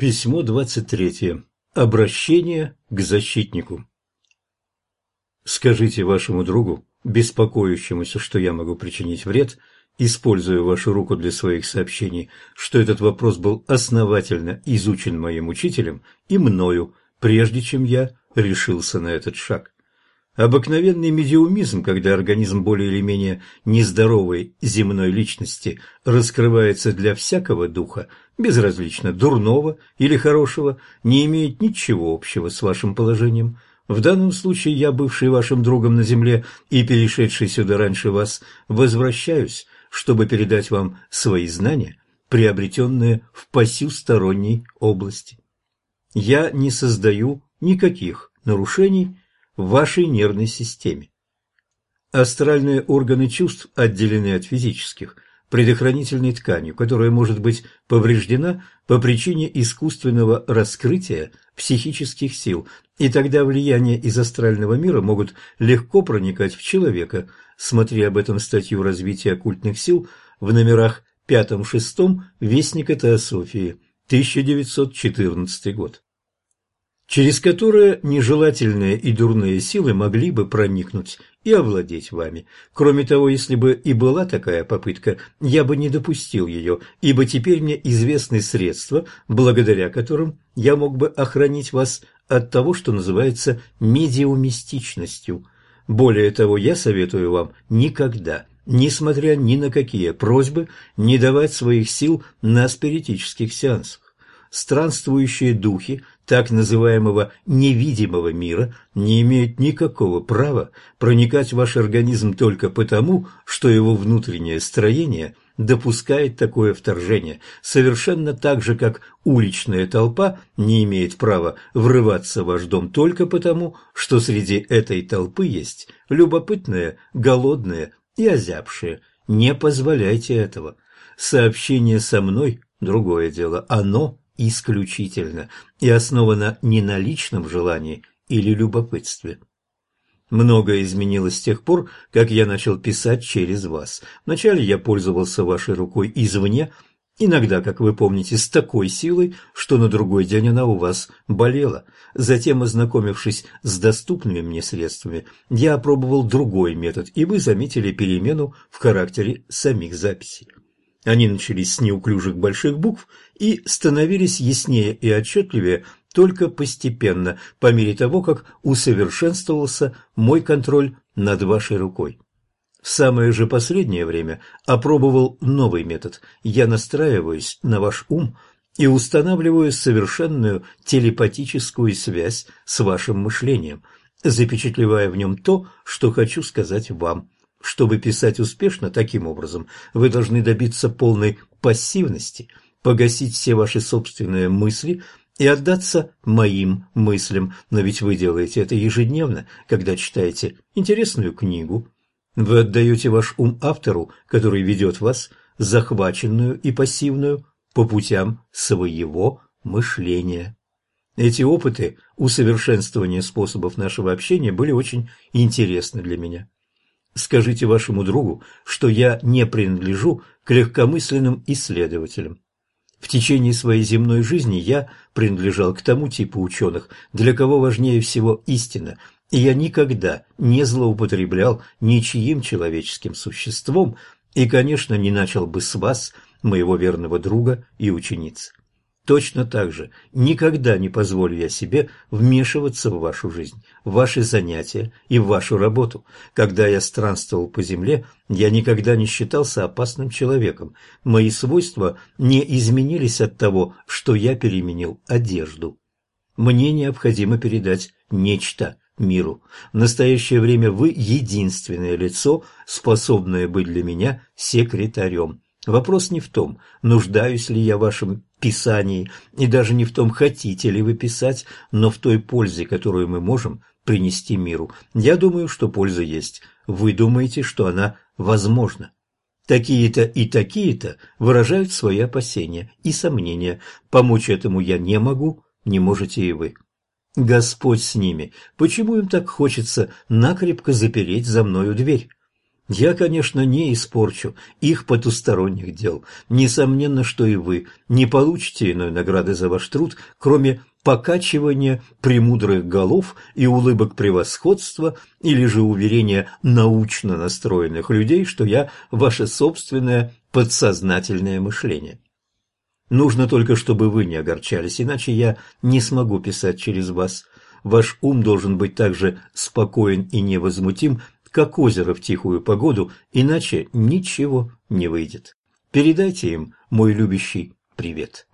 Письмо 23. Обращение к защитнику. Скажите вашему другу, беспокоящемуся, что я могу причинить вред, используя вашу руку для своих сообщений, что этот вопрос был основательно изучен моим учителем и мною, прежде чем я решился на этот шаг. Обыкновенный медиумизм, когда организм более или менее нездоровой земной личности раскрывается для всякого духа, безразлично дурного или хорошего, не имеет ничего общего с вашим положением. В данном случае я, бывший вашим другом на земле и перешедший сюда раньше вас, возвращаюсь, чтобы передать вам свои знания, приобретенные в посюсторонней области. Я не создаю никаких нарушений в вашей нервной системе. Астральные органы чувств отделены от физических предохранительной тканью, которая может быть повреждена по причине искусственного раскрытия психических сил, и тогда влияния из астрального мира могут легко проникать в человека. Смотри об этом статью «Развитие оккультных сил» в номерах 5-6 Вестника Теософии, 1914 год через которое нежелательные и дурные силы могли бы проникнуть и овладеть вами. Кроме того, если бы и была такая попытка, я бы не допустил ее, ибо теперь мне известны средства, благодаря которым я мог бы охранить вас от того, что называется медиумистичностью. Более того, я советую вам никогда, несмотря ни на какие просьбы, не давать своих сил на спиритических сеансах странствующие духи так называемого невидимого мира не имеют никакого права проникать в ваш организм только потому, что его внутреннее строение допускает такое вторжение, совершенно так же, как уличная толпа не имеет права врываться в ваш дом только потому, что среди этой толпы есть любопытные, голодные и озябшие. Не позволяйте этого. Сообщение со мной – другое дело, оно исключительно и основана не на личном желании или любопытстве. Многое изменилось с тех пор, как я начал писать через вас. Вначале я пользовался вашей рукой извне, иногда, как вы помните, с такой силой, что на другой день она у вас болела. Затем, ознакомившись с доступными мне средствами, я опробовал другой метод, и вы заметили перемену в характере самих записей. Они начались с неуклюжих больших букв и становились яснее и отчетливее только постепенно, по мере того, как усовершенствовался мой контроль над вашей рукой. В самое же последнее время опробовал новый метод. Я настраиваюсь на ваш ум и устанавливаю совершенную телепатическую связь с вашим мышлением, запечатлевая в нем то, что хочу сказать вам – чтобы писать успешно таким образом, вы должны добиться полной пассивности, погасить все ваши собственные мысли и отдаться моим мыслям, но ведь вы делаете это ежедневно, когда читаете интересную книгу. Вы отдаете ваш ум автору, который ведет вас, захваченную и пассивную, по путям своего мышления. Эти опыты усовершенствования способов нашего общения были очень интересны для меня. Скажите вашему другу, что я не принадлежу к легкомысленным исследователям. В течение своей земной жизни я принадлежал к тому типу ученых, для кого важнее всего истина, и я никогда не злоупотреблял ничьим человеческим существом и, конечно, не начал бы с вас, моего верного друга и ученицы. Точно так же никогда не позволю я себе вмешиваться в вашу жизнь, в ваши занятия и в вашу работу. Когда я странствовал по земле, я никогда не считался опасным человеком. Мои свойства не изменились от того, что я переменил одежду. Мне необходимо передать нечто миру. В настоящее время вы единственное лицо, способное быть для меня секретарем. Вопрос не в том, нуждаюсь ли я в вашем писании, и даже не в том, хотите ли вы писать, но в той пользе, которую мы можем принести миру. Я думаю, что польза есть. Вы думаете, что она возможна. Такие-то и такие-то выражают свои опасения и сомнения. Помочь этому я не могу, не можете и вы. Господь с ними. Почему им так хочется накрепко запереть за мною дверь? Я, конечно, не испорчу их потусторонних дел. Несомненно, что и вы не получите иной награды за ваш труд, кроме покачивания премудрых голов и улыбок превосходства или же уверения научно настроенных людей, что я ваше собственное подсознательное мышление. Нужно только, чтобы вы не огорчались, иначе я не смогу писать через вас. Ваш ум должен быть так же спокоен и невозмутим, как озеро в тихую погоду, иначе ничего не выйдет. Передайте им мой любящий привет.